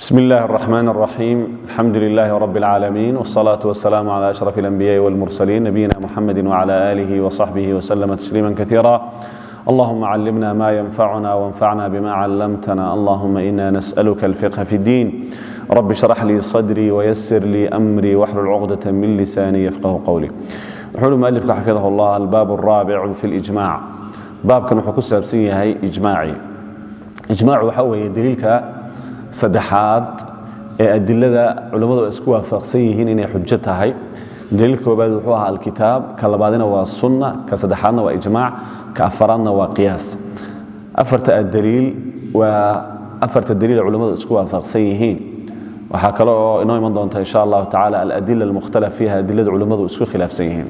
بسم الله الرحمن الرحيم الحمد لله رب العالمين والصلاة والسلام على أشرف الأنبياء والمرسلين نبينا محمد وعلى آله وصحبه وسلم تسليما كثيرا اللهم علمنا ما ينفعنا وانفعنا بما علمتنا اللهم إنا نسألك الفقه في الدين رب اشرح لي صدري ويسر لي أمري واحلل عقدة من لساني يفقه قولي وحول مؤلفك حفظه الله الباب الرابع في الإجماع باب كان حكوسة بسيه إجماعي إجماع وحوي دليلك saddexaad ee adilada culammadu isku waafaqsan yihiin inay xujo tahay. Daliil koobaad wuxuu ahaa alkitaab ka labaadina waa sunna ka saddexaadna waa ijmaac ka afaraadna waa qiyaas. Afarta daliil waa afarta daliil culammadu isku waafaqsan yihiin. Waxaa kale oo inoo iman doonta insha allahu tacala aladila almukhtalaf fiiha adilada culammadu isku khilaafsan yihiin.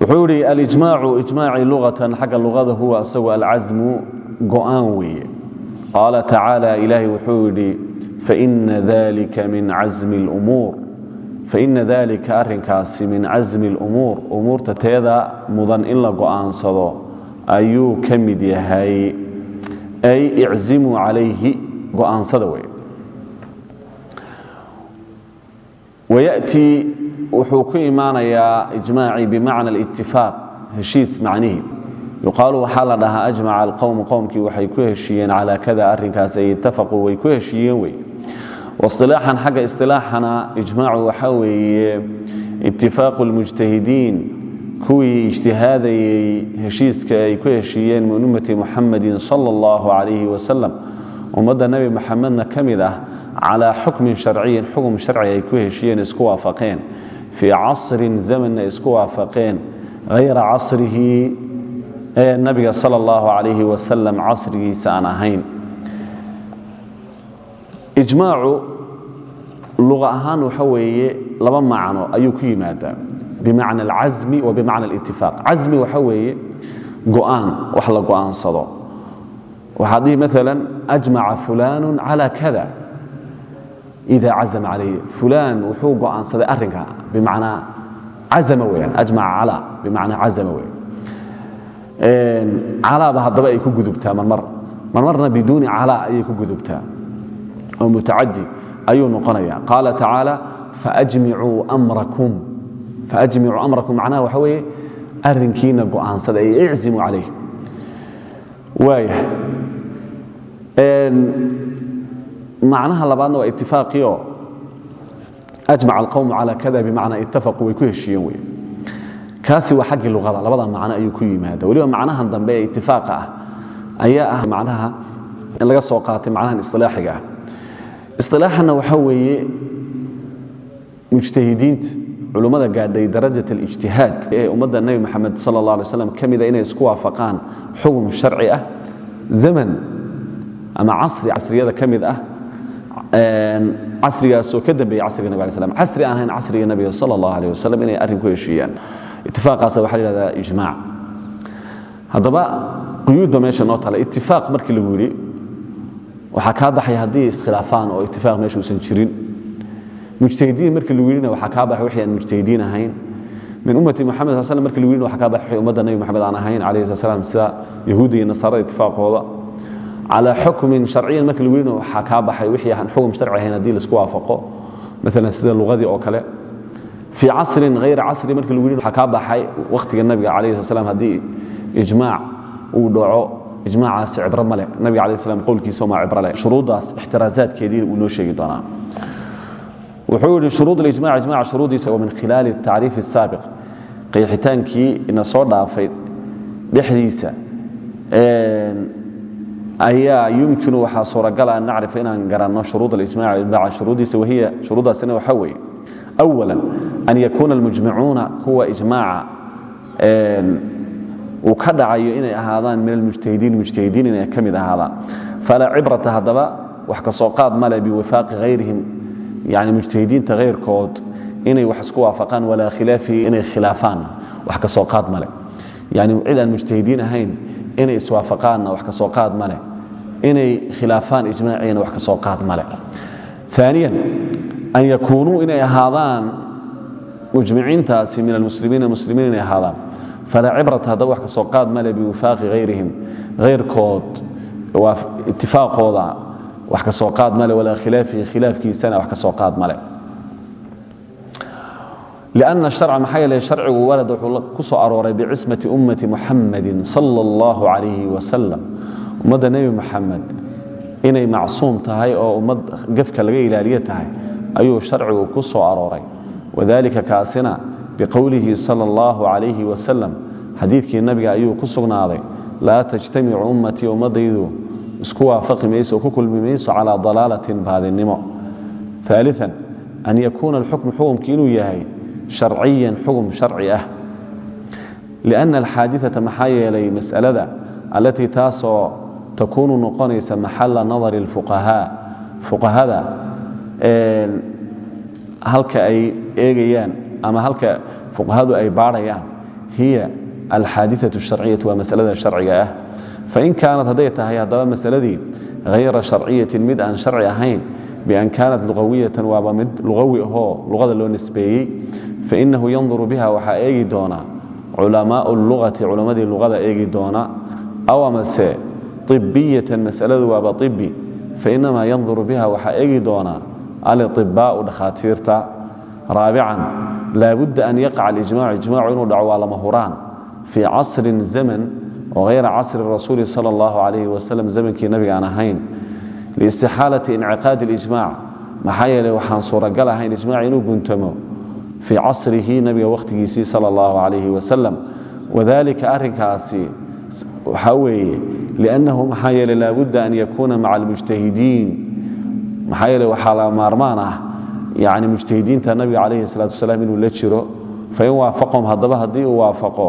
Wuxuu yihi alijmaacu ijmaaci lugatan xagga lugada huwa isagu alcasmu go'aan weeye qaala tacaala ilaahay wuxuu yidhi faina dalika arinkaasi min casmi lumuur umuurta teeda mudan in la go'aansado ayuu ka mid yahay. Ay iczimuu calayhi go'aansada wey wayatii wuxuu ku imaanayaa ijmaacii bimacna alitifaaq heshiis macnihii yuqaalu waxaa la dhahaa ajmaca alqowmu qowmkii waxay ku heshiiyeen calaa kada arrinkaas ay itafaquu way ku heshiiyeen wey. Wasilaaxan xagga istilaaxana ijmaacu waxaa weeye itifaaqu lmujtahidiin kuwii ijtihaadayey heshiiska ay ku heshiiyeen ummati muxamadin sala allahu calayhi wasalam ummadda nebi moxamedna ka mid ah calaa xukmin sharciyin ay ku heshiiyeen isku waafaqeen. Fii casrin zamanna isku waafaqeen hayra casrihi ee nabiga sal اllahu alayhi wasalam casrigiisa aan ahayn. Ijmaacu luqa ahaan waxa weeye laba macno ayuu ku yimaadaa bimacna alcasmi wa bimacna alitifaaq casmi waxa weeye go'aan wax la go'aansado. Waxaad dhihi maala ajmaca fulanu kada. Ida cazama calayh fulan wuxuu go'aansaday arrinka bimacnaa cazama weyaan ajmaca cala bimacnaa cazama weyan calaaba haddaba ay ku gudubtaa marmar. Marmarna biduuni calaa ayay ku gudubtaa. Oo mutacadi ayuu noqonaya qaala tacaala faajmicuu amrakum. Macnaha waxa weeye arrinkiina go'aansada ay iczimu calayh waaya. Macnaha labaadna waa itifaaqio ajmaca alqowmu cala kada bimacnaa itafaquu way ku heshiiyeen wey kaasi waa xaggii luqada labada macno ayuu ku yimaada weliba macnahan dambe ee itifaaqa ah ayaa ah macnaha in laga soo qaatay macnahan isilaaxiga ah. Isilaaxana waxaa weeye mujtahidiinta culummada gaadhay darajat alijtihaad ee ummadda nebi moxamed sala allah alay slam ah inay isku waafaqaan xugum sharci ah zaman ama casri casriyada ka mid ah casrigaasoo ka dambeeyey casriga nabig alay slam casri aan ahayn casriga nebiga sala allah aleh inay arrin ku heshiiyaan itifaaqaasa waxa la yihahdaa ijmaac haddaba quyuudba meesha noo tala itifaaq markii lagu yidhi waxaa kaa baxaya haddii iskhilaafaan oo itifaaq meesha uusan jirin. Mujtahidiin markii lagu yidhina waxaa kaa baxay wixii aan mujtahidiin ahayn. Min ummati moxamed sal slam markii lagu yidhina waxaa kaa baxay wixii ummadda nebi moxamed aan ahayn calayhi slat slam sida yahuudda iyo nasaarada itifaaqooda calaa xukmin sharciyan markii lagu yidhina waxaa kaa baxay wixii aan xukm sharci ahayn haddii la isku waafaqo. Maalan sida luqadii oo kale fii casrin hayra casri markii lagu yidhi waxaa kaa baxay wakhtiga nabiga calayhi slat slam haddii ijmaac uu dhaco ijmaacaasi cibro ma leh. Nabiga alayh slam qowlkiisa maa cibro leh. Shuruuddaas ixtiraazaadkeediina uu noo sheegi doonaa. Wuxuu yidhi shuruud alijmac ijmaca shuruuddiisa wa min khilaali tacriif الsaabiq qeexitaankii ina soo dhaafay dhexdiisa ayaa yumkinu waxaa suuragala an nacrifa inaan garanno shuruud alijmac ijmaca shuruuddiisa wahiya shuruuddaasina waxaa weeye أولا أن يكون المجمعuuنa kuwa إجماaca uu ka dhacayo inay ahaadaan min المجتahidiin مجتahidiin inay ka mid ahaadaan فalaa cibrata haddaba wax ka soo qaad male biwiفaaqi غayrihim yani مجتahidiinta غayrkood inay wax isku waafaqaan walaa khilaafihi inay khilaafaan wax ka soo qaad male yani cid aan مجتahidiin ahayn inay iswaafaqaanna wax ka soo qaad male inay khilaafaan iجmaaciina wax ka soo qaad male ثaaniيا an yakuunuu inay ahaadaan mujmiciintaasi min almuslimiina muslimiin inay ahaadaan falaa cibrata haddaba wax ka soo qaad male biwifaaqi hayrihim hayrkood itifaaqooda wax ka soo qaad male walaa khilaafihi khilaafkiisana wax ka soo qaad male لأن الشرع maxaa yeele شharcigu walad wuxuu ku soo arooray bcismaةi ummati muxamadi salى الlaه عalayه wasalam ummadda nebi moxamed inay macsuum tahay oo ummad gefka laga ilaaliyo tahay ayuu sharcigu ku soo arooray. Wadalika kaasina biqowlihi sala allahu calayhi wasalam xadiidkii nabiga ayuu ku sugnaaday laa tajtamicu ummatii ummaddaydu isku waafaqi mayso oo ku kulmi mayso calaa baadinimo. Aalian an yakuuna alxukmu xukumki inuu yahay sharciyan xugum sharci ah. Lianna alxaadiata maxaa yeelay masalada allatii taasoo takuunu noqonaysa maxalla nadari alfuqahaa halka ay eegayaan ama halka fuqahadu ay baarhayaan hiya alxaadiثaة الsharciyatu waa masalada sharciga ah fain kaanat hadday tahay haddaba masaladii hayra sharciyatin mid aan sharci ahayn bian kaanat luqawiyatan waaba mid luqawi ahoo luqada loo nisbeeyey fainahu yanduru biha waxaa eegi doona culamaau lugati culammadii luqada eegi doona aw amase ibiyatan masaladu waaba ibi fainamaa yanduru biha waxaa eegi doona alibaau dhakhaatiirta. Raabican laabudda an yaqaca alijmacu ijmacu inuu dhaco waa lama huraan. Fii casrin zaman oo hayra casri rasuuli sala allahu calayhi wasalam zamankii nabiga aan ahayn. Liistixaalati inciqaadi اlijmac maxaa yeeley waxaan suuragal ahayn ijmac inuu guntamo. Fii casrihi nabiga wakhtigiisii sal اllahu alayh wasalam wadalika arinkaasi waxaa weeye liannahu maxaa yeele laabudda an yakuuna maca almujtahidiin maxaa yeele waxaa la maarmaan ah yani mujtahidiinta nabiga calayhi salatu wasalaam inuu la jiro fain waafaqahum haddaba haddii uu waafaqo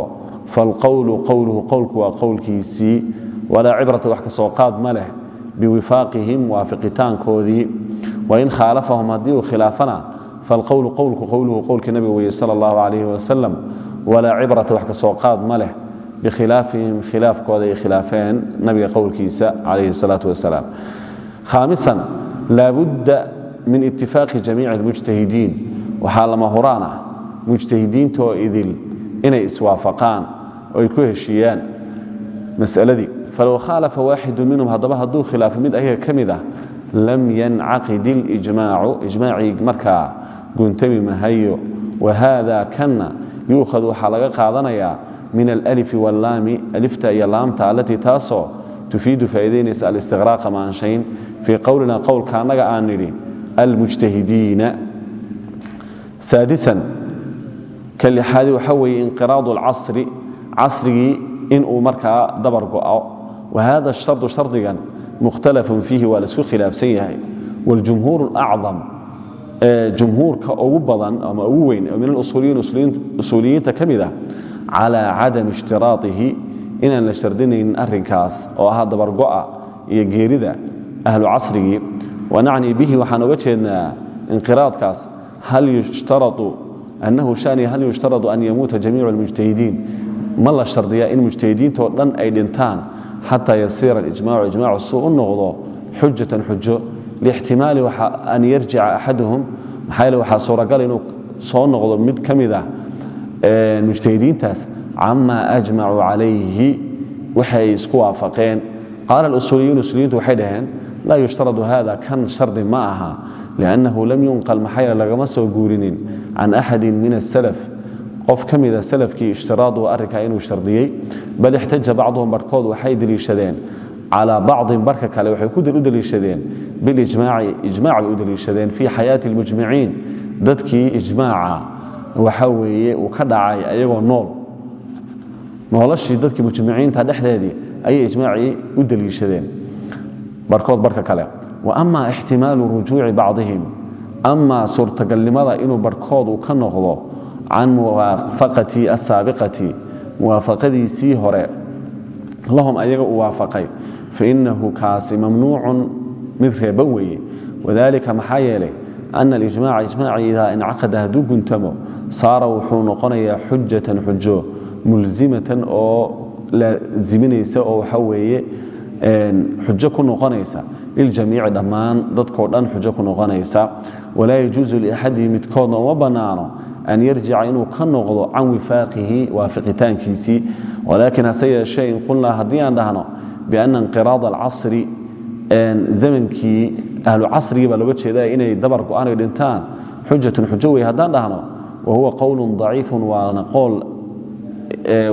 falqowlu qowluhu qowlku waa qowlkiisii walaa cibrata wax ka soo qaad ma leh biwifaaqihim waafiqitaankoodii wain khaalafahum haddii uu khilaafana falqowlu qowlku qowluhu qowlkii nabiga weye sal allahu calayh wasalam walaa cibrata wax ka soo qaad ma leh bikhilaafihim khilaafkooda ay khilaafeen nabiga qowlkiisa calayhi salaatu wasalaam. Khaamisan laabudda min itifaaqi jamiici almujtahidiin waxaa lama huraan ah mujtahidiintoo idil inay iswaafaqaan oo ay ku heshiiyaan masaladii falow khaalafa waaxidu minhum haddaba hadduu khilaafo mid ayaga ka mid ah lam yancaqid ilijmaacu ijmaacii markaa guntami mahayo wahada kanna yuukhad waxaa laga qaadanayaa min alalifi wallaami alifta iyo laamta allatii taasoo tufiidu fii qowlina qowlka annaga aan nidhi almujtahidiina. Saadisan ka lixaadi waxaa weeye inqiraadu alcasri casrigii inuu markaa dabar go'o. Wahada shardu shardigan mukhtalafun fiihi waa la isku khilaafsan yahay. Waljumhuur alacdam jumhuurka ugu badan ama ugu weyn min alusuuliyiin usuuliyiinta ka mid ah calaa cadami ishtiraaihi inaan la shardinaynin arrinkaas oo ahaa dabargo'a iyo geerida ahlu casrigii. Wanacnii bihi waxaan oga jeednaa inqiraadkaas hal yushtarau annahu shani hal yushtaradu an yamuuta jamiicu almujtahidiin ma la shardiyaa in mujtahidiintoo dhan ay dhintaan xataa yasiira alijmacu ijmacu suu u noqdo xujatan xujo lixtimaali an yarjica axaduhum maxaa yeele waxaa suuragala inuu soo noqdo mid ka mid ah mujtahidiintaas. Camaa ajmacuu calayhi waxay isku waafaqeen. Qaala alusuuliyuun usuuliyiintu waxay dhaheen laa yushtaradu hada kan shardi ma aha liannahu lam yunqal maxaa yeele lagama soo guurinin can axadin min asalaf qof ka mida salafkii ishtiraadu arrinkaa inuu shardiyey bal ixtaja bacduhum barhkood waxay deliishadeen calaa bacdin barka kale waxay u deliishadeen bilijmaaci ijmac bay u deliishadeen fii xayaati almujmiciin dadkii ijmaaca waxa weeye uu ka dhacay ayagoo nool noloshii dadkii mujmiciinta dhexdeedii barkood barka kale. Ama ixtimaalu rujuuci bacdihim ama suurtagalnimada inuu barhkood uu ka noqdo can muwaafaqati asaabiqati muwaafaqadiisii hore lahum ayaga uu waafaqay. Fainahu kaasi mamnuucun mid reeban weeye. Wadalika maxaa yeelay ana alijmaca ijmaaci idaa incaqada hadduu guntamo saara wuxuu noqonayaa xujatan xujo mulzimatan oo laaziminaysa oo waxa weeye xujo ku noqonaysa. Liljamiici dhammaan dadkoo dhan xujo ku noqonaysa. Walaa yajuusu liaxadihi midkoodna uma bannaano an yarjica inuu ka noqdo can wifaaqihi waafiqitaankiisii walaakin hase yeeshee in qulnaa haddii aan dhahno biana inqiraada alcasri zamankii ahlu casrigii baa looga jeeda inay dabar go'aan ay dhintaan. Xujatun xujo wey haddaan dhahno wa huwa qowlun daciifun waana qowl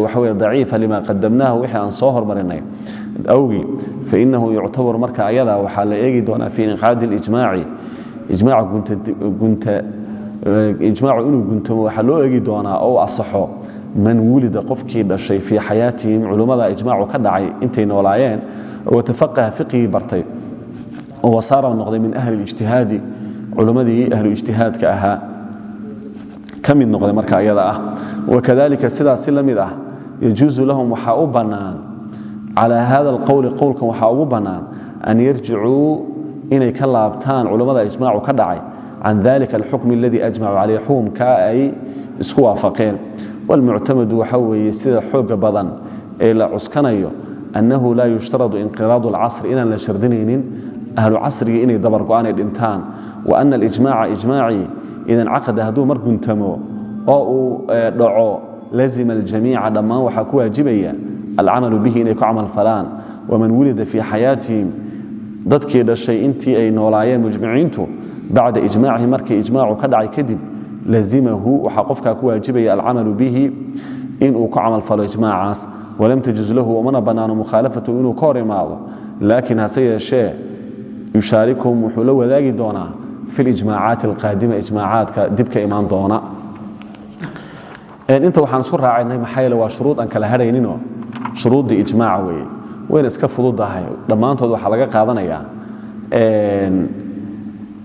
waxa wey daciifa lima qadamnaahu wixii aan soo hormarinay awgii fainahu yuctabar marka ayada waxaa la eegi doonaa fii inqaadi اlijmaaci ijmaacu inuu guntamo waxaa loo eegi doonaa oo asaxo. Man wulida qofkii dhashay fii xayaatihim culummada ijmaacu ka dhacay intay noolaayeen oo tafaqaha fiqigii bartay oo wasaara noqday min ahli اlijtihaadi culummadii ahlu ijtihaadka ahaa. Ka noqday marka ayada ah. Wakadalika sidaas si la mid ah yajuusu lahum waxaa u bannaan calaa hada alqowli qowlkan waxaa ugu bannaan an yarjicuu inay ka laabtaan culummada ijmaacu ka dhacay can dalika alxukm aladii ajmacu caleyh xukumkaa ay isku waafaqeen. Wاlmuctamadu waxa weeye sida xooga badan ee la cuskanayo annahu laa yushtaradu inqiraadu اlcasri inaan la shardinaynin ahlu casrigii inay dabar go'aan dhintaan. Wa ana alijmaca ijmaacii idan caqada hadduu mar guntamo oo uu dhaco lazima aljamiica dhammaan waxaa ku waajibaya alcamalu bihi inay ku camal falaan waman wulida fii xayaatihim dadkii dhashay intii ay noolaayeen mujmiciintu bacda ijmaacihi markii ijmaacu ka dhacay kadib lazimahu waxaa qofkaa ku waajibaya alcamalu bihi inuu ku camalfalo ijmaacaas walam tajuz lahu umana bannaano mukhaalafatu inuu ka hor imaado laakiin hase yeeshee yushaarikhum wuxuu la wadaagi doonaa fi lijmaacaati alqaadima ijmaacaadka dibka imaan doona inta waxaan isku raacaynay maxaa shuruuddii ijmaaca weeye. Wayna iska fududahay. Dhammaantood waxaa laga qaadanayaa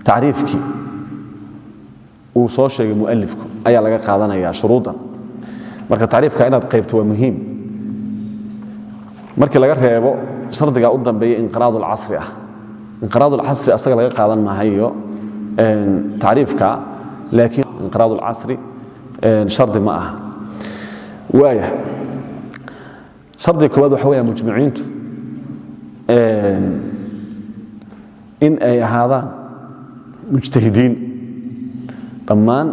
tacriifkii. Uu soo sheegay mualifku ayaa laga qaadanaya shuruuddan. Marka tacriifka inaad qaybto waa muhiim. Markii laga reebo shardigaa u dambeeya inqiraadulcasri ah. Inqiraadulcasri asaga laga qaadan maahayo tacriifka laakiin inqiraadulcasri shardi ma aha. Waaya shardiga koowaad waxa weya mujmiciintu in ay ahaadaan mujtahidiin. Dhammaan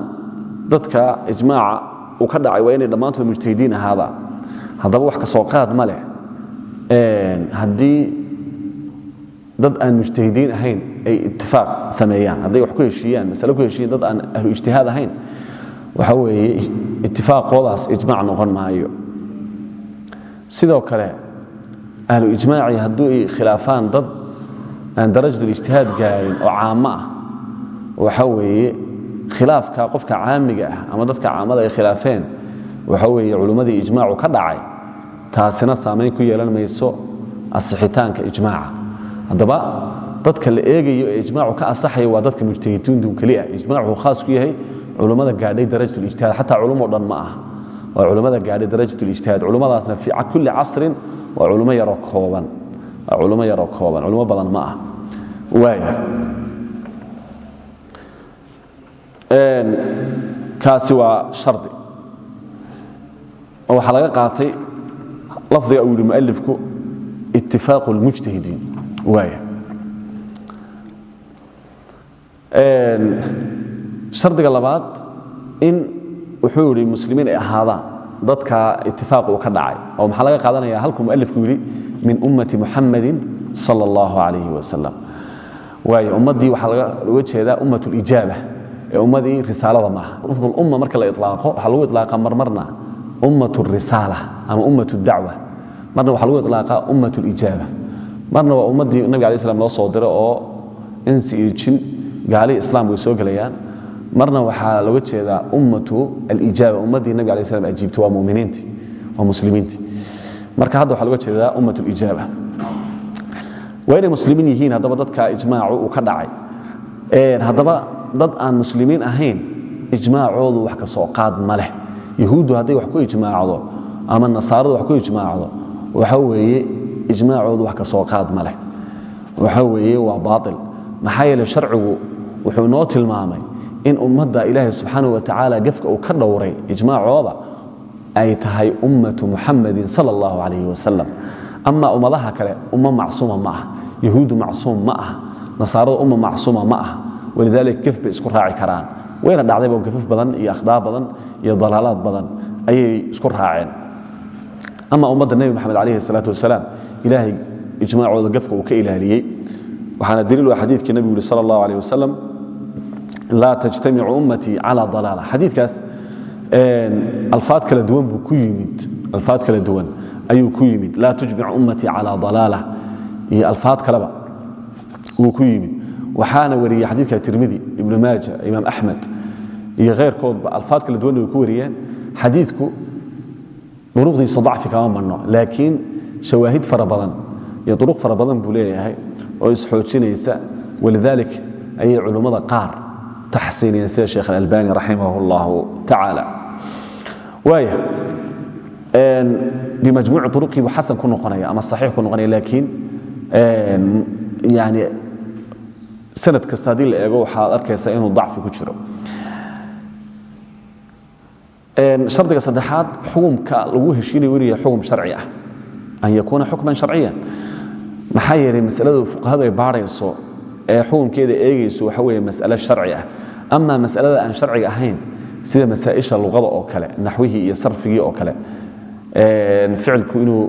dadka ijmaaca uu ka dhacay waa inay dhammaantood mujtahidiin ahaadaan. Haddaba wax ka soo qaad ma leh. Haddii dad aan mujtahidiin ahayn ay itifaaq sameeyaan hadday wax ku heshiiyaan masale ku heshiiyaan dad aan ahlu ijtihaad ahayn waxa weeye itifaaqoodaas ijmaac noqon maayo sidoo kale ahlu ijmaaci hadduu ay khilaafaan dad aan darajadul ijtihaad gaarin oo caamo ah waxa weeye khilaafka qofka caamiga ah ama dadka caamada ay khilaafeen waxa weeye culummadii ijmaacu ka dhacay taasina saamayn ku yeelan mayso asixitaanka ijmaaca. Haddaba dadka la eegayo ee ijmaacu ka asaxaya waa dadka mujtahidiintu keliya ijmaacu khaas ku yahay culummada gaadhay darajat ijtihaad xataa culummo dhan ma ah waa culummada gaadhay darajat ijtihaad culummadaasna fii kulli casrin waa culummo yaroo kooban. Waa culummo yaroo kooban. Culummo badan ma ah waaya kaasi waa shardi. Oo laga qaatay lafdiga uu yihi mualifku itifaaqu اlmujtahidiin waaya shardiga labaad in wuxuu yidhi muslimiin ay ahaadaan dadka itifaaq uu ka dhacay. Oo maxaa laga qaadanaya? Halkuu mualifku yidhi min ummati muxamadin sal allahu calayh wasalam waayo ummaddii waxaa looga jeedaa ummat lijaaba ee ummadii risaalada maaha. Lafdulumma marka la ilaaqo waxaa lagu ilaaqa marmarna ummat risaala ama ummat dacwa. Marna waxaa lagu ilaaqa ummat lijaaba marna waa ummaddii nabiga alai slam loo soo diro oo insi iyo jin gaali islaamku ay soo gelayaan marna waxaa looga jeedaa ummatu alijaaba ummaddii nabig alay slam ajiibtay waa muminiintii waa muslimiintii. Marka hadda waxaa looga jeedaa ummat اlijaaba waa inay muslimiin yihiin haddaba dadka ijmaacu uu ka dhacay. Haddaba dad aan muslimiin ahayn ijmaacoodu wax ka soo qaad ma leh. Yahuuddu hadday wax ku ijmaacdo ama nasaaradu wax ku ijmaacdo waxa weeye ijmaacoodu wax ka soo qaad ma leh. Waxa weeye waa baail maxaa yeele sharcigu wuxuu noo tilmaamay in ummadda ilaahay subxaanahu wa tacaala gefka uu ka dhowray ijmaacooda ay tahay ummatu muxamadin sala allahu calayhi wasalam ama ummadaha kale ummo macsuuma ma ah yahuuddu macsuum ma ah nasaaradu umma macsuuma ma ah walidaalika gef bay isku raaci karaan. Wayna dhacdayba gafaf badan iyo akhdaar badan iyo dalaalaad badan ayay isku raaceen. Ama ummadda nebi moxamed calayhi salaatu wasalaam ilaahay ijmaacooda gafka uu ka ilaaliyey. Waxaana daliil waa xadiidkii nebigu yuri sala allahu alayh wasalam laa tajtamicu ummatii cala dalaala. Xadiidkaas alfaad kala duwan buu ku yimid. Alfaad kala duwan ayuu ku yimid. Laa tujmic ummatii cala dalaala. Iyo alfaad kaleba wuu ku yimid. Waxaana wariyey xadiidka tirmidi ibnu maaja imaam axmed iyo keyrkoodba alfaad kala duwanna way ku wariyeen. Xadiidku duruqdiisa dacfi kama marno laakiin shawaahid fara badan iyo duruq fara badan buu leeyahay oo isxoojinaysa walidalik ayay culummada qaar taxsiiniyeen sida sheekh alalbani raximah اllahu tacaala waaya bimajmuuci uruqii buu xasan ku noqonaya ama saxiix ku noqonaya laakiin yani sanad kasta haddii la eego waxaad arkaysaa inuu dacfi ku jiro shardiga saddexaad xukumka lagu heshiinayo yahay xukum sharci ah an yakuuna xukman sharciyan maxaa yeelay masalada fuqahadu ay baarayso ee xukumkeeda eegayso waxa weeye mas'ale sharci ah. Ama masalada aan sharciga ahayn sida masaa'isha luqada oo kale naxwihii iyo sarfigii oo kale ficilku inuu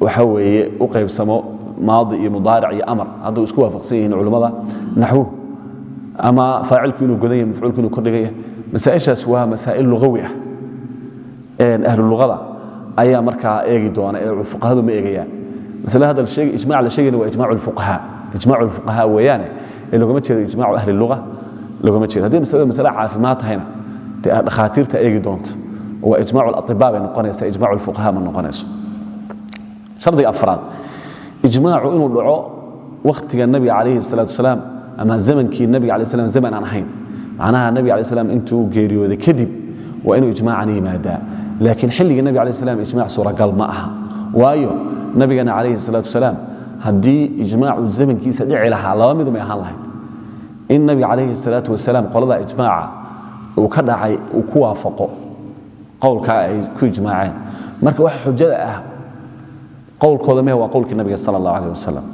waxa weeye u qaybsamo maadi iyo mudaaric iyo amar. Hadduu isku waafaqsan yihiin culummada naxwuhu ama faacilku inuu godan yahay mafcuulku inuu kordhigaya masaa'ishaas waa masaa'il lugawi ah. Ahlu luqada ayaa markaa eegi doona ee fuqahadu ma eegayaan. Masale hadda ijmac la sheegayna waa ijmac lfuqahaa ijmac lfuqahaa weeyaane ee logama jeedo ijmacu ahli luga logama jeedo haddii masalada masale caafimaad tahayna dee dhakhaatiirta eegi doonto waa ijmac اlaطibaa bay noqonaysa ijmac اlfuqaha ma noqonayso shardiga afraad ijmaacu inuu dhaco wakhtiga nabiga calayhi الsalatu wasalaam ama zamankii nabiga alay slam zaman aan ahayn macnaha nabiga alay slam intuu geeriyooday kadib waa inuu ijmaacan yimaadaa laakiin xilligii nabig alay slam ijmac suuragal ma aha waayo nabigana calayhi الsalatu wasalaam haddii ijmaacu zamankiisa dhici lahaa laba midumay ahaan lahayd. In nabiga calayhi salaatu wasalaam qolada ijmaaca uu ka dhacay uu ku waafaqo qowlkaa ay ku ijmaaceen. Marka wax xujada ah qowlkooda meh waa qowlkii nabiga sala allah aleh wasalam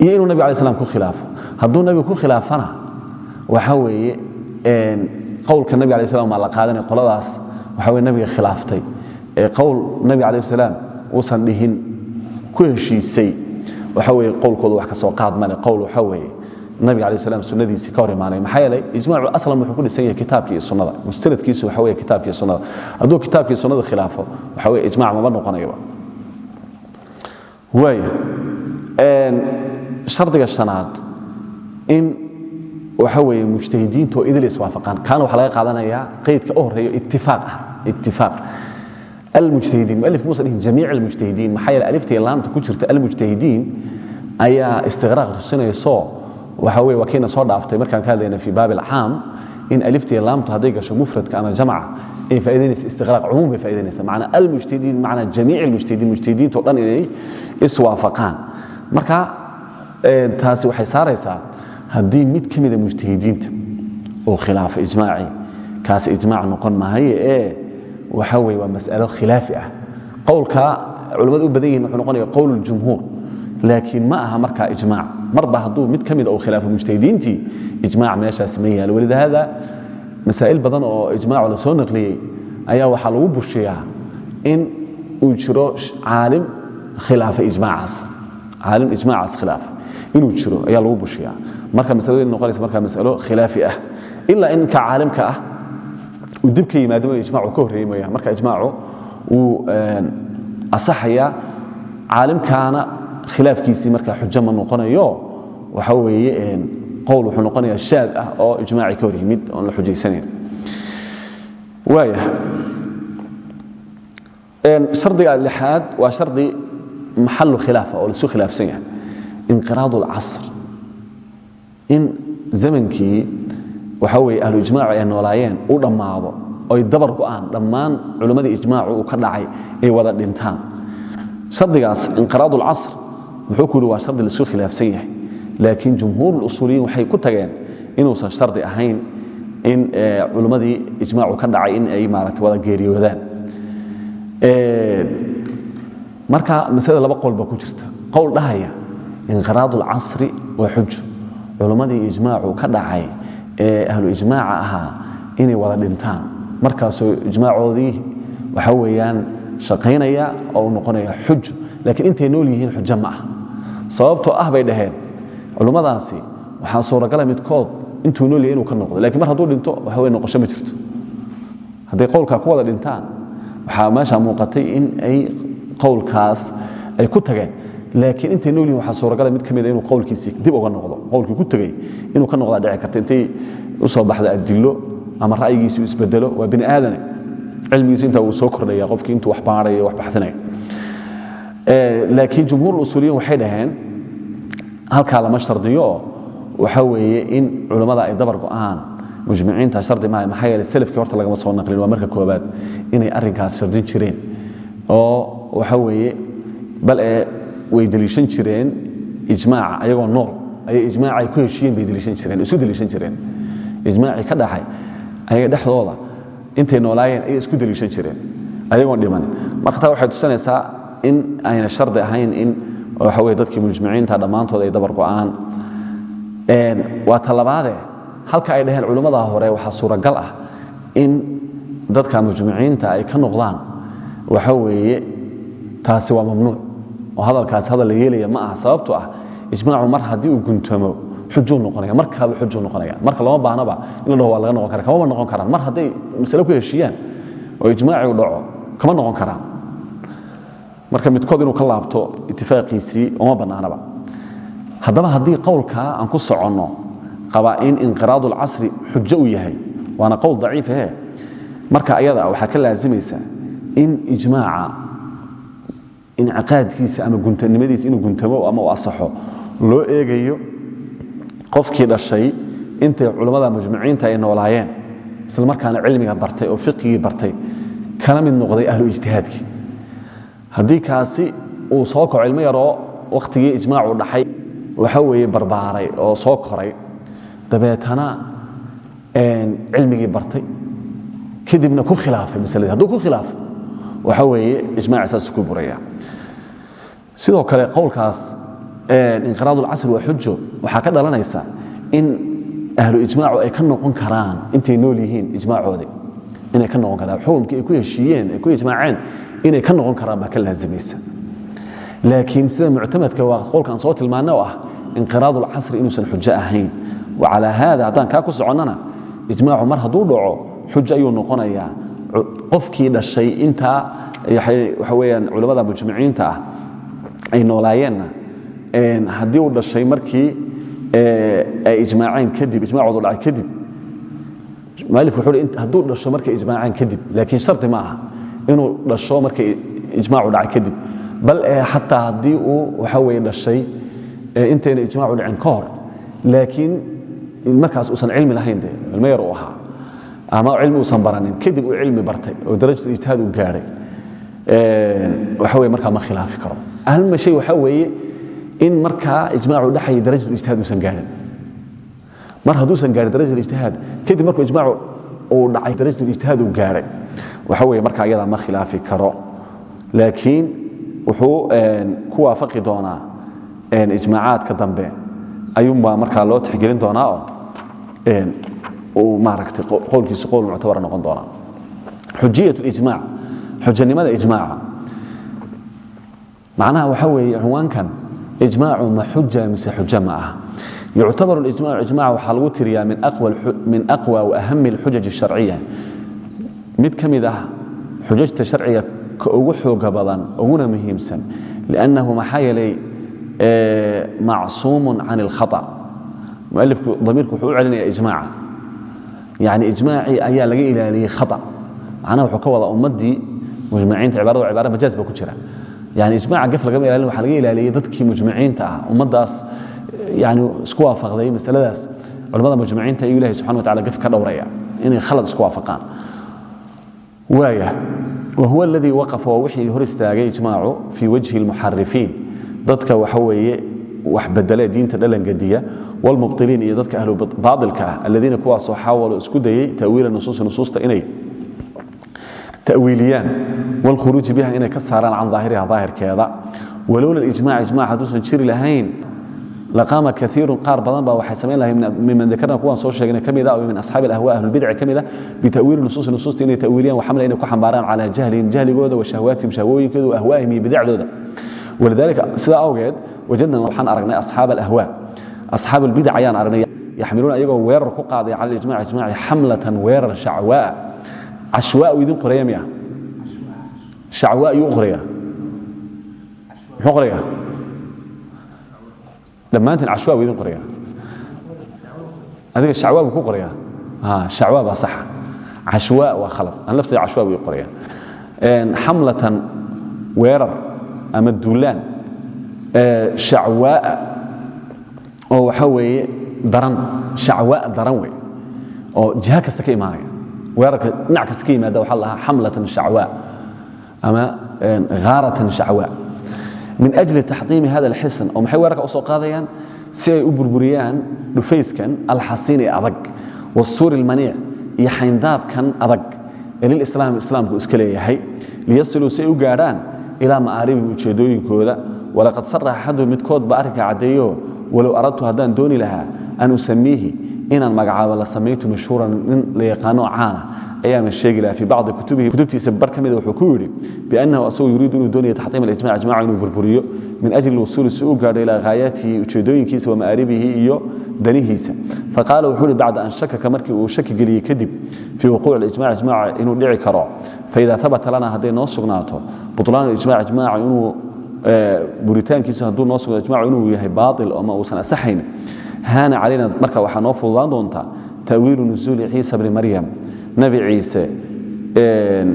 iyo inuu nabig alai slam ku khilaafo. Hadduu nabigu ku khilaafana waxa weeye qowlka nabig alai slam maa la qaadanay qoladaas. Waxa weye nabiga khilaaftay. Ee qowl nabi calaih salaam uusan dhihin ku heshiisay waxa weye qowlkooda wax ka soo qaad male qowl waxa weeye. Nabiga alay slam sunadiisii ka hor imaanay maxaa yeelay ijmaacu aslan wuxuu ku dhisan yahay kitaabkii sunnada. Mustaradkiisu waxa weye kitaabkii sunnada. Hadduu kitaabkii sunnada khilaafo waxa weye ijmac mama noqonayaba. Waaya shardiga shanaad in waxa weeye mujtahidiinta idil iswaafaqaan kaana waxaa laga qaadanayaa qaydka u horeeyo itifaaq ah almujtahidiin mualif muusa dhihin jamiic almujtahidiin maxaa yeele alifta iyo laamta ku jirta almujtahidiin ayaa istiqraaq tusinayso waxa weye waa kiina soo dhaaftay markaan ka hadlayna fi baab alcaam in alifta iyo laamtu hadday gasho mufradka ama jamca ay faa'idaynaysa istiqraaq cumuum bay faa'idaynaysa macnaa almujtahidiin macnaa jamiic almujtahidiin mujtahidiinta o dhan inay iswaafaqaan marka taasi waxay saaraysaa haddii mid ka mida mujtahidiinta uu khilaafo ijmaacii kaasi ijmaac noqon mahaye ee waxa weye waa mas'alo khilaafi ah. Qowlka culimmadu u badan yihiin wuxuu noqonaya qowl اljumhuur laakiin ma aha markaa ijmaac. Marba hadduu mid ka mida uu khilaafo mujtahidiintii ijmaac meeshaas ma yaalo. Walidahada masaa'il badan oo ijmaacu la soo naqliyey ayaa waxaa lagu bushiyaa in uu jiro caalim khilaafa ijmaacaas. Caalim ijmaacaas khilaafa. Inuu jiro ayaa lagu bushiyaa marka masaladu noqonaysa markaa masalo khilaafi ah. Ilaa in ninka caalimka ah uu dib ka yimaado ijmacu ka horreeyey mooyaan marka ijmaacu wuu asaxayaa caalimkaana khilaafkiisii markaa xujo ma noqonayo. Waxa weeye qowl wuxuu noqonayaa shaad ah oo ijmaacii ka hor yimid la xujaysanayn waaya. Shardiga lixaad waa shardi maxalu khilaafa oo lasu khilaafsan yahay. Inqiraad اlcasr in zamankii waxa weye ahlu ijmaacu ay noolaayeen u dhammaado oy dabar go'aan dhammaan culimmadii ijmaacu uu ka dhacay ay wada dhintaan. Shardigaas inqiraadulcasr wuxuu ku yidhi waa shardi la isku khilaafsan yahay. Laakiin jumhuurulusuuliyiin waxay ku tageen inuusan shardi ahayn in eh, culimmadii ijmaacu ka dhacay in ay maarata wada geeriyoodaan. Eh, marka masalada laba qowl baa ku jirta. Qowl dhahaya inqiraadulcasri waa xujo culimmadii ijmaacu ka dhacay ee ahlu ijmaaca ahaa inay wada dhintaan. Markaasoo ijmaacoodii waxa weeyaan shaqaynaya oo u noqonaya xujo laakiin intay nool yihiin xujo ma ah. Sababtoo ah bay dhaheen culummadaasi waxaa suuragala midkood intuu nool yahay inuu ka noqdo lakiin mar hadduu dhinto waxa wey noqosho ma jirto. Hadday qowlkaa ku wada dhintaan waxaa meesha muuqatay in ay qowlkaas ay ku tageen laakiin intay nool yihiin waxaa suuragala mid ka mida inuu qowlkiisii dib uga noqdo. Qowlkii ku tegey inuu ka noqdaa dhici karta. Intay u soo baxdo adilo ama ra'yigiisu isbedelo waa bini aadane. Cilmigiisu intaa wuu soo kordhaya qofkii intuu wax baarayo wax baxsinaya laakiin jumhuur usuuliyiin waxay dhaheen halkaa lama shardiyo waxa weeye in culammada ay dabar go'aan. Mujmiciinta shardi maaha maxaa yeele selafkii horta lagama soo naqlin waa marka koobaad inay arrinkaas shardin jireen. Oo waxa weeye bal ee way deliishan jireen ijmaaca ayagoo nool ayay ijmaaca ay ku heshiiyeen bay deliishan jireen isu deliishan jireen. Ijmaacii ka dhaxay ayaga dhexdooda intay noolaayeen ayay isku deliishan jireen ayagoon dhimanin marka taa waxay tusinaysaa in ayna shardi ahayn in waxa weye dadkii mujmiciinta dhammaantood ay dabar go'aan. Waa talabaade halka ay dhaheen culimmada hore waxaa suuragal ah in dadka mujmiciinta ay ka noqdaan waxa weeye taasi waa mamnuuc oo hadalkaasi hadal la yeelaya ma aha sababto ah ijmaacu mar haddii uu guntamo xujuu noqonaya markaaba xujuu noqonaya marka lama baahnaba in la dhaho waa laga noqon kara kamama noqon karaan. Mar hadday masale ku heshiiyaan oo ijmaaci u dhaco kama noqon karaan. Marka midkood inuu ka laabto itifaaqiisii uma bannaanaba. Haddaba haddii qowlkaa aan ku soconno qabaa in inqiraadu alcasri xujo uu yahay waana qowl daciif ahe marka ayada waxaa ka laasimaysa in ijmaaca inciqaadkiisa ama guntanimadiisa inuu guntamo ama u asaxo loo eegayo qofkii dhashay intay culammada mujmiciinta ay noolaayeen isla markaana cilmiga bartay oo fiqigii bartay kana mid noqday ahlu ijtihaadkii. Haddii kaasi uu soo kaco ilmo yaroo wakhtigii ijmaacu dhaxay waxa weeye barbaaray oo soo koray dabeetana cilmigii bartay kadibna ku khilaafay masaladii. Hadduu ku khilaafo waxa weeye ijmaaci saas ku buraya. Sidoo kale qowlkaas inqiraad ulcasri waa xujo waxaa ka dhalanaysa in ahlu ijmaacu ay ka noqon karaan intay nool yihiin ijmaacoodii inay ka noqon karaan xukumkii ay ku heshiiyeen ay ku ijmaaceen inay ka noqon karaan baa ka laazimaysa laakiin sida muctamadka waa qowlkaan soo tilmaana oo ah inqiraad ulcasri inuusan xujo ahayn. Wa calaa haada haddaan kaa ku soconnana ijmaacu mar hadduu dhaco xujo ayuu noqonayaa qofkii dhashay intaa waxa weyaan culammada mujmiciinta ah ay noolaayeenna haddii uu dhashay markii ay ijmaaceen kadib ijmacoodu dhacay kadib mualifku wuxuu hi hadduu dhasho markay ijmaaceen kadib laakiin shardi ma aha inuu dhasho markay ijmaacu dhacay kadib. Bal xataa haddii uu waxa weye dhashay intayna ijmaacu dhicin ka hor laakiin markaas uusan cilmi lahayn de ilmo yar uu ahaa ama cilmi uusan baranin. Kadib uu cilmi bartay oo darajatu ijtihaad uu gaadhay waxa weye markaa ma khilaafi karo. Ahlma shay waxaa weeye in markaa ijmaacu dhexaya darajatu ijtihaad uusan gaadhin mar hadduusan gaadhin darajat ijtihaad kadib markuu ijmaacu uu dhacay darajatu ijtihaad uu gaadhay waxa weye markaa ayadaa ma khilaafi karo. Laakiin wuxuu ku waafaqi doonaa ijmaacaadka dambe. Ayuunbaa markaa loo tixgelin doonaa oo uu maaragtay qowlkiisu qowl muctabara noqon doonaa. Xujiyat ijmac xujanimada ijmaaca. Macnaha waxa weeye cinwaankan ijmaacu ma xuja mise xuja ma aha. Yuctabaru lijmacu ijmaca waxaa lagu tiriyaa min aqwa waahami alxujaj asharciya mid ka mid ah xujajta sharciga ka ugu xooga badan uguna muhiimsan liannahu maxaa yeelay macsuumun can alkhata mualifku damiirku wuxuu u celinaya ijmaaca yani ijmaacii ayaa laga ilaaliyey haa macnaha wuxuu ka wada ummaddii mujmaciinta cibarada cibara majaaz ba ku jira. Yani ijmaca gef lagama ilalin waxa laga ilaaliyey dadkii mujmaciinta ah ummaddaas yani isku waafaqday masaladaas. Culamada mujmaciinta ayuu ilahi subxana wa tacala gef ka dhowraya inay khalad isku waafaqaan. Waaya wahuwa aladii waqafa waa wixii hor istaagay ijmaacu fii wajhi اlmuxarifiin dadka waxa weeye wax bedele diinta dhallangediya wlmubطiliin iyo dadka ahlu baailka ah aladiina kuwaasoo xaawalo isku dayey tawiila nusuusi nusuusta inay tawiiliyaan wاlkhuruuji biha inay ka saaraan can daahiriha daahirkeeda walowla ijmac ijmac hadduusan jiri lahayn laqaama kaiiru qaar badan ba waxay samayn lahay miman dakarna kuwan soo sheegna ka mid a oo min asxaabi ahwa ahlulbidc ka mid a bitawiili nusuusi nusuusti inay tawiiliyaan waxamla inay ku xambaaraan calaa jahlihim jahligooda wa shahwaatihim shahwooyinkooda waahwaahim iyo bidacdooda walidalika sidaa awgeed wajadna waxaan aragnay asxaaba alahwaa asxaab albidac ayaan aragnay yaxmiluuna ayagoo weerar ku qaaday cala ijmac ijmaaci xamlatan weerar shacwaa. Cashwaa uu idin qoraya miya? Shacwaa ayuu u qoraya? Muxuu qoraya? Dhammaantiin cashwaa buu idin qoraya? Adiga shacwaa buu ku qoraya? Shacwaa baa saxa. Cashwaa waa khalad. Aan lafteeda cashwaa buu oo waxa weeye daran shacwaa daran wey oo jiha kasta ka imaanaya. Weerarka dhinac kasta ka yimaada waxaa lahaa xamlatan shacwaa ama ghaaratan shacwaa min ajli taxdiimi hada alxisn oo maxay weerarka u soo qaadayaan? Si ay u burburiyaan dhufayskan alxasiin ee adag wasuuri almaniic iyo xayndaabkan adag ee lilislaam islaamku iska leeyahay liyasiluu si ay u gaadhaan ilaa ma'aaribihim ujeeddooyinkooda walaqad saraxa axadu midkood ba arrinka caddeeyo walow aradtu haddaan dooni lahaa an usamiihi inaan magacaabo la samaytu mashhuuran nin la yaqaano caana. Ayaama sheegi lahaa fii bacdi kutubihi. Kutubtiisa bar ka mida wuxuu ku yidhi biannahu asagoo yuriidu inuu doonayo taxdiim alijmac ijmaca inuu burburiyo min ajli lwusuuli si u gaadho ilaa ghaayatihi ujeeddooyinkiisa wa ma'aaribihi iyo danihiisa faqaala wuxuu ihi bacda an shakaka markii uu shaki geliyey kadib fii wuquuci ijmac ijmaca inuu dhici karo. Faida abata lana hadday noo sugnaato buطlaanu ijmac ijmaca inuu buritaankiisa hadduu noo sugno ijmacu inuu yahay baail ama uusan asaxayn haana calayna marka waxaa noo fududaan doontaa ta'wiilu nusuuli ciisa bni maryam. Nebi ciise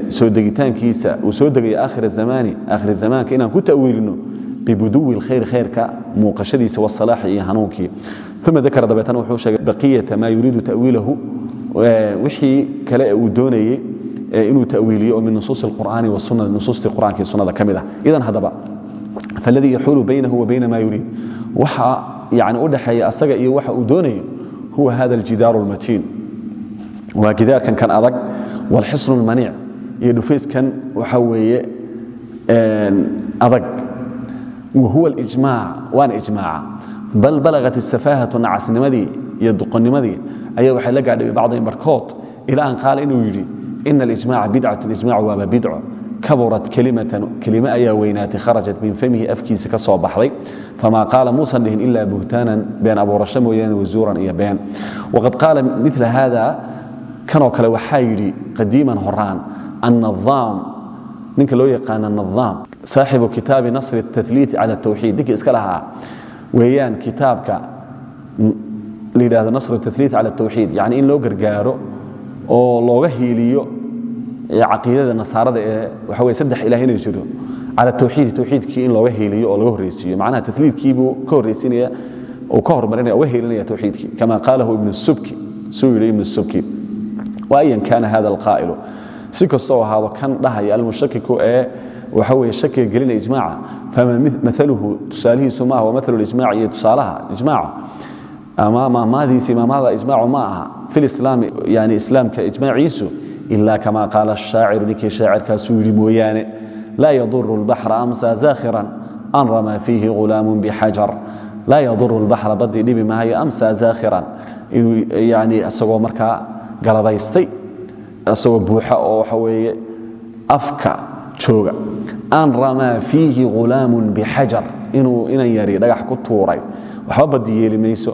soo degitaankiisa uu soo degaya aakhir zamaani aakhir zamaanka inaan ku ta'wiilino bibuduwi اlkhayr khayrka muuqashadiisa wasalaaxi iyo hanuunkii. Uma dakara dabeetana wuxuu sheegay baqiyata maa yuriidu ta'wiilahu wixii kale ee uu doonayey inuu ta'wiiliyo oo min nusuusi اlqur'aani wasunna nusuustii qur'aanka sunnada ka mid ah. Idan haddaba faladii yaxuulu baynahu wa bayna ma yuriid waxa yani u dhaxeeya asaga iyo waxa uu doonayo huwa hada اljidaaru اlmatiin waa gidaarkan kan adag wاlxisnu اlmaniic iyo dhufayskan waxa weeye adag wahuwa اlijmaac waana ijmaaca bal balagat الsafaahatu nacasnimadii iyo duqonnimadii ayaa waxay la gaadhay bibacdin barkood ilaa an qaala inuu yidhi ina alijmaca bidcatu ijmac waaba bidco kaburat kelimatan kelime ayaa weynaatay kharajat min famhi afkiisa ka soo baxday. Famaa qaala muusan dhihin ilaa buhtaanan been abuurasho mooyaane wasuuran iyo been. Waqad qaala mila haada kanoo kale waxaa yidhi qadiiman horaan anaaam ninka loo yaqaana naaam saaxibu kitaabi nasri tatliiti cala tawxiid ninka iska lahaa weeyaan kitaabka la yidhahdo nasru tatliit cala tawxiid yani in loo gargaaro oo looga hiiliyo caqiidada nasaarada ee waxa weye saddex ilaah inay jiro cala tawxiidi tawxiidkii in looga hiiliyo oo laga horreysiiyo. Macnaha tatliidkiibuu ka horreysinaya uu ka hormarinaya uga hiilinaya tawxiidkii. Kama qaalahu ibnu subki suu yidhi ibnu subki waayan kaana hada alqaa'ilu? Si kastoo ahaado kan dhahaya almushakiku ee waxa weye shakiga gelinaya ijmaaca. Fama maaluhu tusaalihiisu maaha wa maalu lijmac iyo ijmaaca ama maamaadiisa imaamada ijmaacu ma aha. Fi lislaami yani islaamka ijmaaciisu ila kama qaala shaaciru ninkii shaacirkaasuu yidhi mooyaane laa yaduru lbaxra amsa zaakhiran an rama fiihi ulaamu bixajar laa yaduru lbaxra badii dhibi maayo amsa zaakhiran yani isagoo markaa galabaystay isagoo buuxa oo waxa weeye afka jooga an ramaa fiihi ulaamun bixajar inan yari dhagax ku tuuray waxba badi yeeli mayso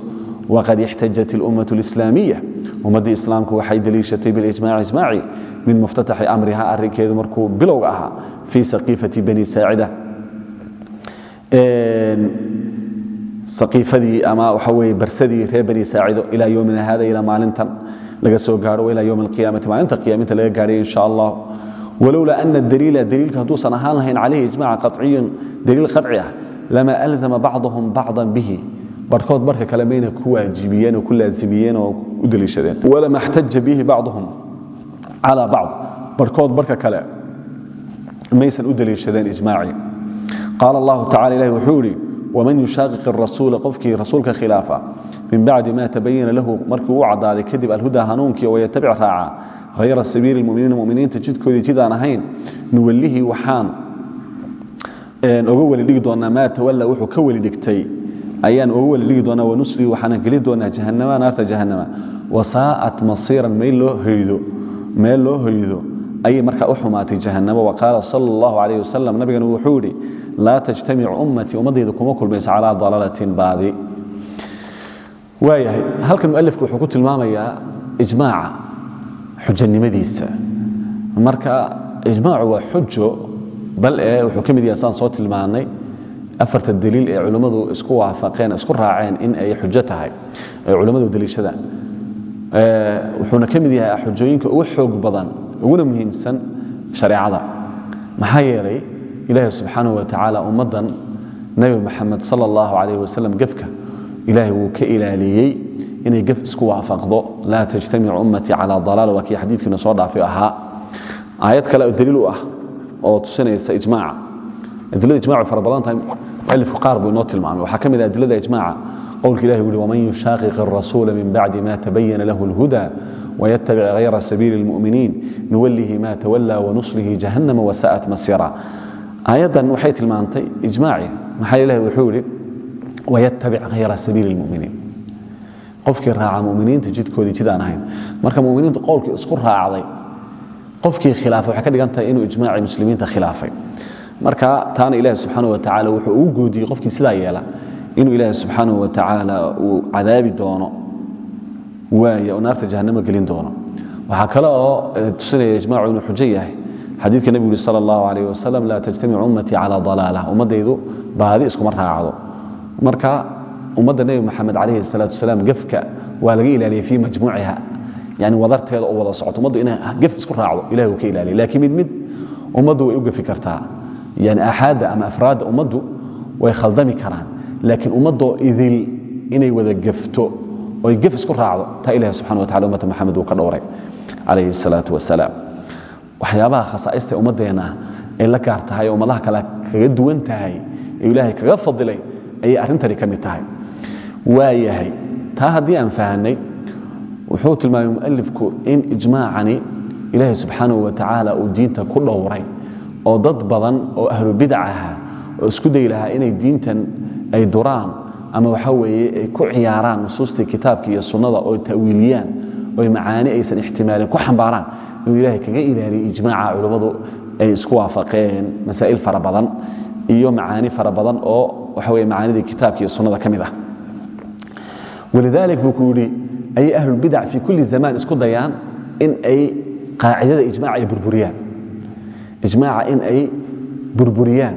waqad ixtajat اlummatu اlislaamiya ummadii islaamku waxay deliishatay bilijmac ijmaaci min muftataxi amriha arinkeedu markuu bilowga ahaa fii saqiifati bani saacida. Saqiifadii ama waxa weye barsadii reer bani saacido ilaa yowmina hada ilaa maalintan laga soo gaaro ilaa yowm alqiyaamati maalinta qiyaaminta laga gaarhay insha allah walowlaa ana daliila daliilka hadduusan ahaan lahayn calayhi ijmaca qaciyun daliil qaci ah lama alzama bacdahum bacdan bihi barkood marka kale mayna ku waajibiyeen oo ku laasimiyeen oo u daliishadeen. Walama xtaja bihi bacduhum cala bacd. Barkood marka kale maysan u daliishadeen ijmaacii qaala allahu tacala ilahi wuxuu yidhi waman yushaaqiq arasuula qofkii rasuulka khilaafa min bacdi ma tabayana lahu markii u cadaaday kadib alhuda hanuunkii oo yatabic raaca hayra sabiili muminiina muminiinta jidkoodii jidaan ahayn nuwallihii waxaan oga weli dhigi doonaa maa tawalla wuxuu ka weli dhigtay ayaan oga weli dhigi doonaa wanuslihi waxaanan geli doonaa jahannama naarta jahannama. Wasaa'at masiiran meel loo hoydo meel loo hoydo ayay markaa u xumaatay jahannamo. Waqaala sal اllahu alayh wasalam nabigana wuxuu yidhi laa tajtamicu ummatii ummaddayda kuma kulmayso calaa dalalatin baadi. Waayahay halkan mualifku wuxuu ku tilmaamayaa ijmaaca xujanimadiisa marka ijmaacu waa xujo bal ee wuxuu ka mid yahay saan soo tilmaanay afarta daliil ee culimmadu isku waafaqeen isku raaceen in ay xujo tahay ay culimmadu daliishadaan. Wuxuuna ka mid yahay xujooyinka ugu xoog badan uguna muhiimsan shareecada. Maxaa yeelay ilaahi subxaanahu wa tacaala ummaddan nebi moxamed sala allahu calayh wasalam gefka ilaahay wuu ka ilaaliyey inay gef isku waafaqdo. Laa tajtamicu ummatii calaa dalaal waa kii xadiidkiina soo dhaafay ahaa. Aayad kale oo daliil u ah oo tusinaysa ijmaaca adilada ijmacu fara badan tahay mualifku qaar buu inoo tilmaamay waxaa ka mid ah adilada ijmaaca qowlka ilahi uu yihi waman yushaaqiq الrasuula min bacdi ma tabayana lahu اlhuda ويتبع غير سبيل المؤمنين نوله ما تولى ونصله جهنم وساءت مسيرا آيادا waxay tilmaantay ijmaaci maxaa ilahi wuxuu yidhi ويتبع غير سبيل المؤمنين qofkii raaca muminiinta jidkoodii jid aan ahayn marka muminiintu qowlkii isku raacday qofkii khilaafay waxay ka dhigan tahay inuu ijmaacii muslimiinta khilaafay marka taana ilaahi subxaanaه wa tacaala wuxuu ugu goodiyey qofkii sidaa yeela inuu ilaahi subxaanaه wa tacaala uu cadaabi doono waaya oo naarta jahannamo gelin doono. Waxaa kale oo tusinaya ijmaacu inuu xujo yahay xadiidka nebigu yuri sala allahu alayh wasalam laa tajtamicu ummatii calaa dalaala. Ummaddaydu baadi iskuma raacdo. Marka ummadda nebi moxamed calayhi salaatu wasalaam gefka waa laga ilaaliyey fii majmuuciha. Yani wadarteeda oo wada socoto ummaddu inay gef isku raacdo ilahi uu ka ilaaliyay laakiin mid mid ummaddu way u gefi kartaa aaxaadda ama afraadda ummaddu way khaldami karaan laakiin ummaddoo idil inay wada gefto oy gef isku raacdo taa ilahi subxana wa tacala ummata moxamed uu ka dhowray calayhi salaatu wasalaam waxyaabaha khasaa'ista ay la gaar ummadaha kale kaga duwan tahay ee ilaahay kaga fadilay ayay arrintani ka mid tahay waa taa haddii aan fahanay wuxuu tilmaamay mualifku in ijmaacani ilaahay subxaanahu wa tacaala uu diinta ku dhowray oo dad badan oo ahlu bidac ahaa oo isku day lahaa inay diintan ay duraan ama waxa weeye ay ku ciyaaraan nusuustii kitaabka iyo sunnada oo ta'wiiliyaan oy macaani aysan ixtimaalin ku xambaaraan inuu ilaahay kaga ilaaliyey ijmaaca culummadu ay isku waafaqeen masaa'il fara badan iyo macaani fara badan oo waxa weye macaanidii kitaabka iyo sunnada ka mid ah. Walidalik buu ku yidhi ayay ahlulbidac fii kulli zamaan isku dayaan in ay qaacidada ijmaca ay burburiyaan ijmaaca in ay burburiyaan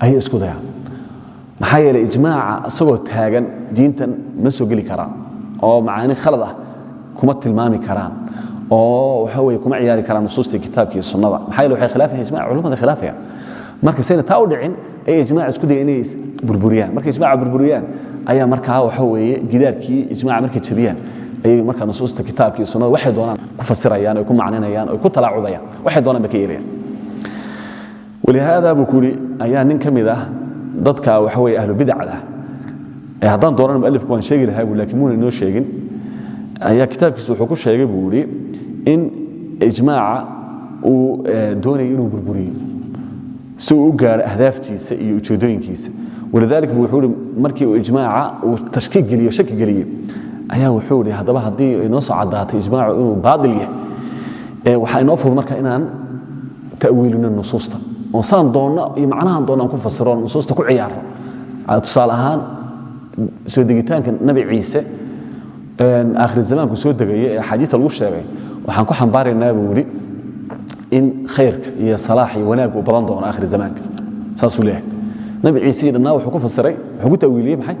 ayay isku dayaan. Maxaa yeeley ijmaaca isagoo taagan diintan ma soo geli karaan oo macaani khalad ah kuma tilmaami karaan oo waxa weye kuma ciyaari karaan nusuustii kitaabka iyo sunnada. Maxaa yeele waxay khilaafaya ijmaca culamada khilaafayaan. Marka sayna taa u dhicin ayay ijmaca isku daya inay burburiyaan. Markay ijmaca burburiyaan ayaa markaa waxa weeye gidaarkii ijmaca markay jabiyaan ayay markaa nusuusta kitaabka iyo sunnada waxay doonaan ku fasirayaan oy ku macninayaan oy ku talaacubayaan waxay doonaan bay ka yeelayaan. Walihaada buu ku yidhi ayaa nin ka mid ah dadka waxa weye ahlu bidacda ee haddaan doonan mualifku waan sheegi lahaa bu laakiin muuna inoo sheegin. Ayaa kitaabkiisa wuxuu ku sheegay buu yidhi in ijmaaca uu doonaya inuu burburiyo si uu u gaaro ahdaaftiisa iyo ujeedooyinkiisa. Walidalik bu wuxuu ihi markii uu ijmaaca uu tashkiik geliyo shaki geliyey ayaa wuxuu ihi haddaba haddii inoo soo caddaatay ijmaacu inuu baatil yahay waxaa inoo fudud marka inaan ta'wiilino nusuusta. Oo saan doonno iyo macnahan doonno aan ku fasiro nusuusta ku ciyaaro tusaale ahaan soo degitaanka nabi ciise aakhir zamaanku soo degaya ee axaadiista lagu sheegay waxaan ku xambaaraynaa buu yidhi in khayrka iyo salaax iyo wanaag uu badan doono aakhir zamaanka. Saasuu leeyahay. Nabi ciise iyo wuxuu ku fasiray wuxuu ku ta'wiiliyey maxay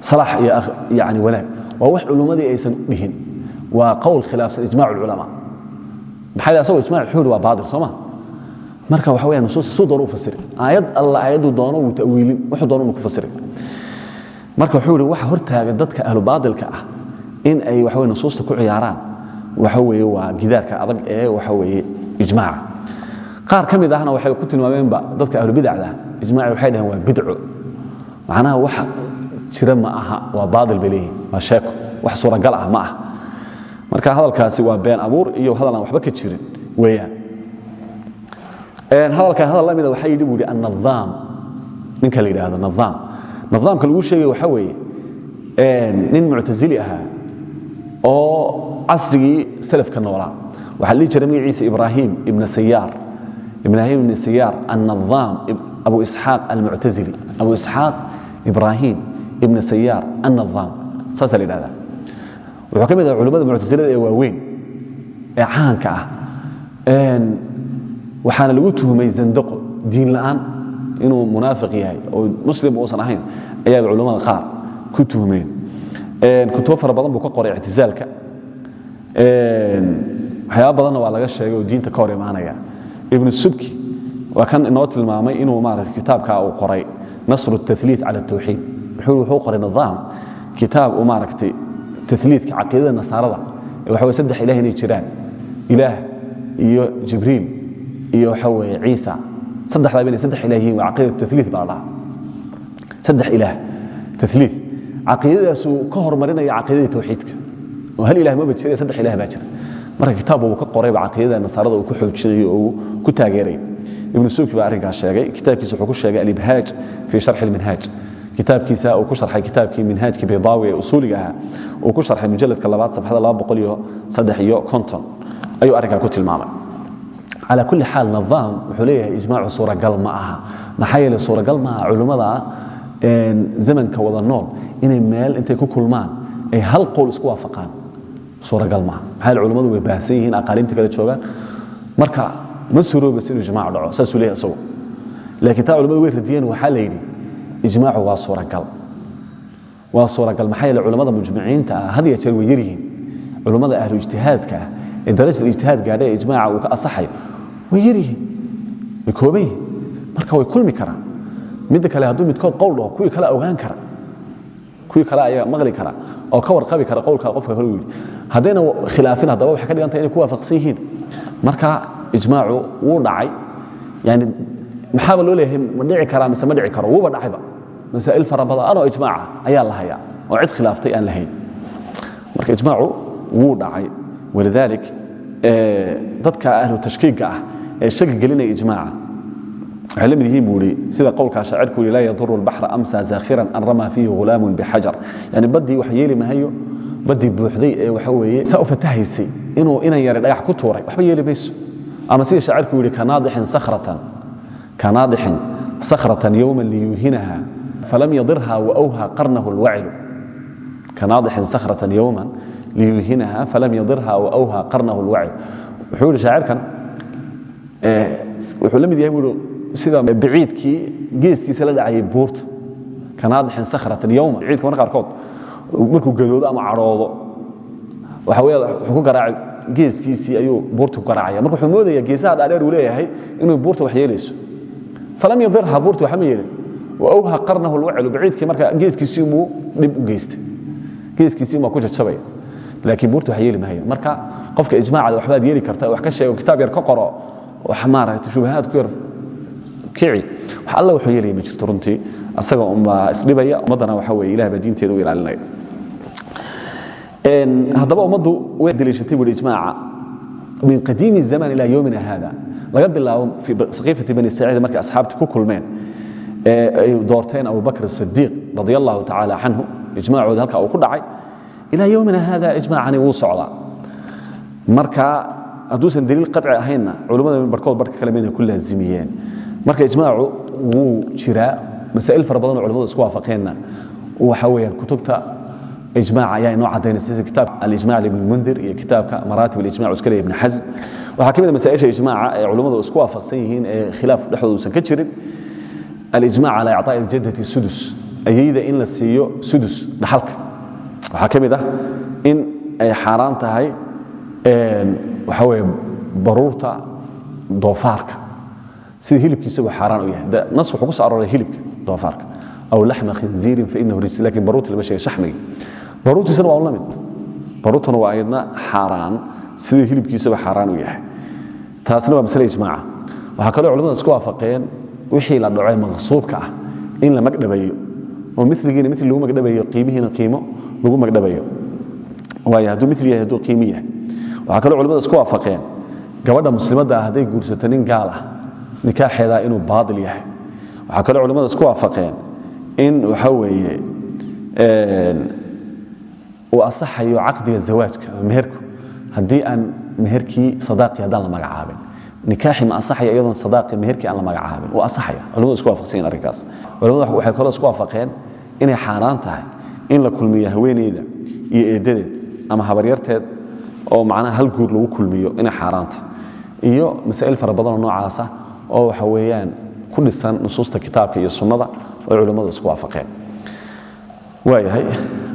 salaax iyo yani wanaag. Waa wax culummadii aysan dhihin. Waa qowl khilaafsan ijmac ulculamaa maxaa asagoo ijmac yidhi waa baatil soo ma marka waxa weya nusuusta suu doono u fasiri aayad alla aayadduu doono wuu ta'wiilin. Wuxuu doono unu ku fasiri marka wuxuu yidhi waxa hortaaga dadka ahlu baatilka ah in ay waxa weye nusuusta ku ciyaaraan waxa weeye waa gidaarka adag ee waxa weeye ijmaaca. Qaar ka mid ahna waxay ku tilmaameenba dadka ahlu bidacda ijmaaci waxay dhaheen waa bidco. Macnaha waxa jira ma aha waa baatil bay leeyihiin sheeko wax suuragal ah ma ah marka hadalkaasi waa been abuur iyo hadal waxba ka jirin weeyaan. Hadalkan hadal la mida waxaa yidhi buu yidhi annadaam ninka la yidhaahdo nadaam nadaamka lagu sheegay waxaa weeye nin muctasili ahaa oo casrigii salafka noolaa. Waxaa la jiray magaciisa ibraahim ibna sayaar ibraahim ibna sayaar annadaam abu isxaaq almuctazili abu isxaaq ibraahim ibna sayaar annadaam saasaa la yidhahdaa. Wuxuu ka mid ah culimmada muctasilada ee waaweyn ee caanka ah. Waxaana lagu tuhumay zandaqo diin la'aan inuu munaafiq yahay oo muslim uusan ahayn ayaaba culimmada qaar ku tuhmeen. Kutubo fara badan buu ka qoray ictizaalka. Waxyaaba badanna waa laga sheegay oo diinta ka hor imaanaya. Ibnu subki waa kan inoo tilmaamay inuu maarata kitaabka uu qoray nasru taliid cala tawxiid wuxuu qoray nidaam kitaab uu maaragtay taliidka caqiidada nasaarada. Waxa way saddex ilaah inay jiraan ilaah iyo jibriil iyo waxa weeye ciisa. Saddexdaaba inay saddex ilaah yihiin waa caqiida taliid baa la saddex ilaah taliid caqiidadaasuu ka hormarinaya caqiidadii tawxiidka. Oo hal ilah maba jira saddex ilah baa jira. Marka kitaab uu ka qorayba caqiidada nasaarada uu ku xoojinayo oo ku taageeray. Ibnu suuki baa arrinkaas sheegay kitaabkiisa wuxuu ku sheegay alibhaaj fii sharxi lminhaaj kitaabkiisa uu ku sharxay kitaabkii minhaajka baydaawi ee usuuliga ahaa uu ku sharxay mujalladka labaad ayuu arrinkaa ku tilmaamay. Calى kuli xaal nidaam wuxuu leeyahay ijmaacu suuragal ma aha. Maxaa yeele suuragal maaha culimmada zamanka wada nool inay meel intay ku kulmaan ay hal qowl isku waafaqaan. Suuragal maaha maxaa yeele culimmadu way baahsan yihiin aqaaliimta kala joogaan. Marka ma suroobaysa inuu ijmac dhaco saasuu leeyahay isagu laakiin taa culimmadu way radiyeen waxaa la yidhi ijmaacu waa suuragal. Waa suuragal maxaa yeele culimmada mujmiciinta ah jeer way yaryihiin culimmada ahlu ijtihaadka ah darajada ijtihaad gaadha ijmaaca uu ka asaxayo way yaryihiin way marka way kulmi karaan. Midda kale hadduu midkood qowl dhaho kuwii kale ogaan kara. Kuwii kale ayaa maqli kara oo ka warqabi kara qowlka qofka kale yidhi. Haddayna khilaafin haddaba waxay ka dhigan tahay inay ku waafaqsan yihiin. Marka ijmaacu wuu dhacay. Yani maxaaba loo leeyahay ma dhici karaa mise ma dhici karo wuuba dhacayba masaa'il fara badan oo ijmaaca ayaa la hayaa oo cid khilaaftay aan lahayn. Marka ijmaacu wuu dhacay. Walidalik dadka ahlu tashkiiga ah ee shaki gelinaya ijmaaca waxay la mid yihiin buu ihi sida qowlkaa shaacirku yihi laa yaduru lbaxra amsa zaakhiran an ramaa fiihi ghulaamun bixajar yani baddii wax yeeli mahayo baddii buuxday ee waxa weeye saa u fatahaysay inuu inan yara dhagax ku tuuray waxba yeeli mayso. Ama sida shaacirku sakhratan. Kanaadixin sakhratan yowman liyuuhinaha falam yadirha waawha qarnahu lwacilu kanaadixin sakhratan yowman liyuuhinaha falam yadirha waawha qarnahu lwacil wuxuu yihi shaacirkan wuxuu la mid yahay buu sida biciidkii geeskiisa la dhacayay buurta kanaadixin sakhratan yowma biciidka marka qaarkood markuu gadoodo ama cadhoodo waxa weeye wuxuu ku garaacay geeskiisii ayuu buurta ku garaacaya marka wuxuu moodaya geesaha dhaadheer uu leeyahay inuu buurta wax yeelayso falam yadirha buurta waxma yeelin wa awha qarnahu lwacilu biciidkii marka geeskiisii muu dhib u geystay. Geeskiisii maa ku jajabaya laakiin buurta wax yeeli maayo marka qofka ijmaacada waxbaad yeeli karta wax ka sheego kitaab yar ka qoro wax maaragtay shubahaad ku yar kici wax alla wuxuu yeelaya ma jirto runtii. Asaga unbaa isdhibaya ummaddana waxa weeye ilah baa diinteeda u ilaalinaya. Haddaba ummaddu way deliishatay buhi ijmaaca min qadiimi zaman ilaa yowmina hada laga bilaabo fi saqiifati bani saciid markay asxaabti ku kulmeen ay doorteen abubakr asidiiq radi allahu tacaala canhu ijmaacooda halka uu ku dhacay. Ilaa yowmina hada ijmaacani wuu socdaa. Marka hadduusan daliil qaci ahaynna culimmada barkood barka kale mayna ku laazimiyeen. Marka ijmaacu wuu jiraa masaa'il fara badan oo culimmadu isku waafaqeenna. Waxa weeyaan kutubta ijmaaca ayaa inoo cadaynaysa sida kitaabka alijmac libn mundir iyo kitaabka maraatib alijmac iska leeyahy ibn xasm waxaa ka mid a masaa'isha ijmaaca ee culimmadu isku waafaqsan yihiin ee khilaaf dhexdooda uusan ka jirin alijmac cala icطaa'i aljaddati sudus ayayda in la siiyo sudus dhaxalka waxaa ka in ay xaaraan tahay waxa weeye baruurta doofaarka sida hilibkiisagoo xaaraan u yahay nas wuxuu ku soo arooray hilibka doofaarka aw laxma khinziirin fainahu rijs laakiin baruurta lama sheegay shaxmiga baruurtiisana waa la mid baruurtuna waa ayadna xaaraan sida hilibkiisaba xaaraan u yahay taasna waa masale ijmaaca waxaa kaloo culamada isku waafaqeen wixii la dhaco ee maqsuubka ah in la magdhabayo oo miligiina mil lagu magdhabayo qiimihiina qiimo lagu magdhabayo hadduu mil yahay hadduu qiimi yahay. Waxaa kaloo culamada isku waafaqeen. Gabadha muslimadda ah hadday guursato nin gaal ah nikaaxeedaa inuu baatil yahay. Waxaa kaloo culamada isku waafaqeen in waxa weeye uu asaxayo caqdiga zawaajka meherku. Haddii aan meherkii sadaaqii la magacaabin nikaaxi ma asaxaya iyadoon sadaaqi meherkii aan la magacaabin. Uu asaxaya culamadu isku waafaqsan arrinkaas. Culamadu waxay kaloo isku waafaqeen inay xaaraan tahay in la kulmiyo haweeneyda iyo eedadeed ama habaryarteed oo macnaha hal guur lagu kulmiyo inay xaaraanta iyo masaa'il fara badanoo noocaasa oo waxa weeyaan ku dhisan nusuusta kitaabka iyo sunnada oo culimmadu isku waafaqeen. Waayahay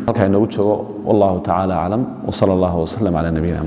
halkaa inoogu joogo. Wallahu tacaala aclam wsala allah wslm cala nabiyina mxamed